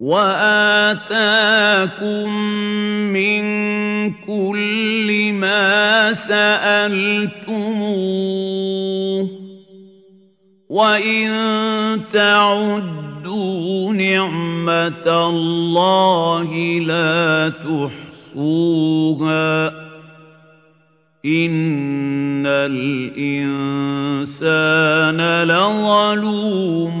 وآتاكم من كل ما سألتموه وإن تعدوا نعمة الله لا تحصوها إن الإنسان لظلوم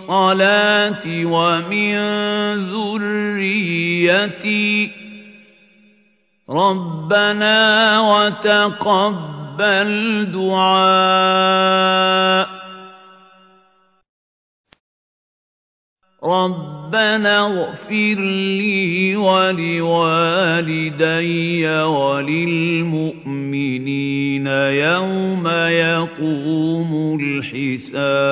الصلاة ومن ذريتي ربنا وتقبل دعاء. ربنا اغفر لي ولوالدي وللمؤمنين يوم يقوم الحساب.